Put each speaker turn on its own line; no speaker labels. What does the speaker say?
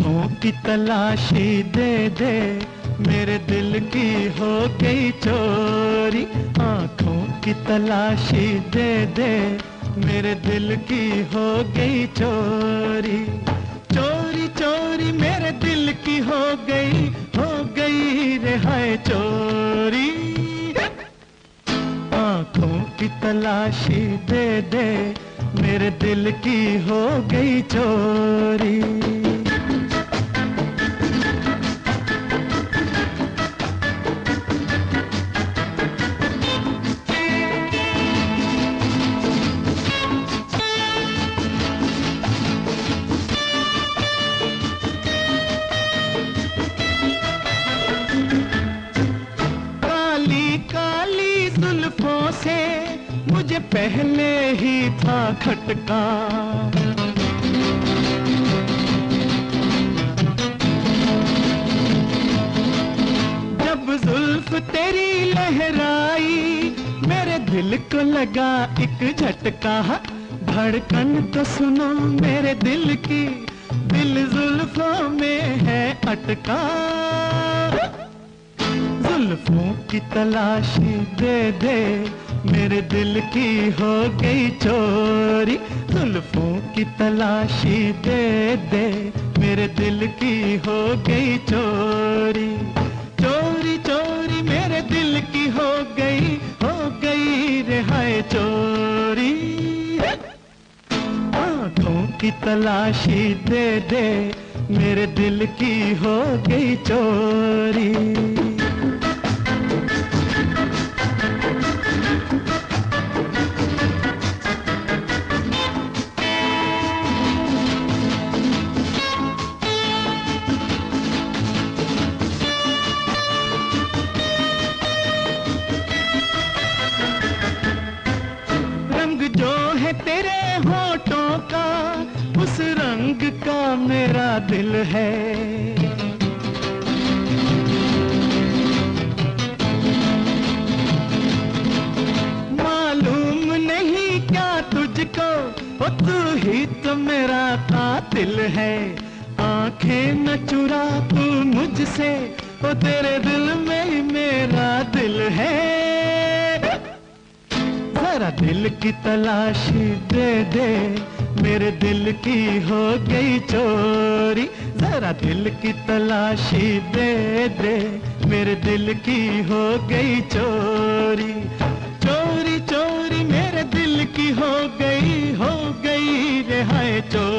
आँखों की तलाशी दे दे, मेरे दिल की हो गई चोरी। आँखों की तलाशी दे दे, मेरे दिल की हो गई चोरी। चोरी चोरी, मेरे दिल की हो गई हो गई रे हाय चोरी। आँखों की तलाशी दे दे, मेरे दिल की हो गई चोरी। मुझे पहले ही था खटका। जब जुल्फ तेरी लहराई, मेरे दिल को लगा एक झटका। धड़कन तो सुनो मेरे दिल की, दिल जुल्फों में है अटका। जुल्फों की तलाशी दे दे, मेरे दिल की हो गई चोरी। जुल्फों की तलाशी दे दे, मेरे दिल की हो गई चोरी। चोरी चोरी, मेरे दिल की हो गई हो गई रिहाय चोरी। आँखों की तलाशी दे दे, मेरे दिल की हो गई चोरी। का मेरा दिल है। मालूम नहीं क्या तुझको तू ही तो मेरा कातिल है। आँखें न चुरा तू मुझसे वो तेरे दिल में ही मेरा दिल है। जरा दिल की तलाशी दे दे। मेरे दिल की हो गई चोरी। जरा दिल की तलाशी दे दे। मेरे दिल की हो गई चोरी। चोरी चोरी मेरे दिल की हो गई हो गई रे हाय चोरी।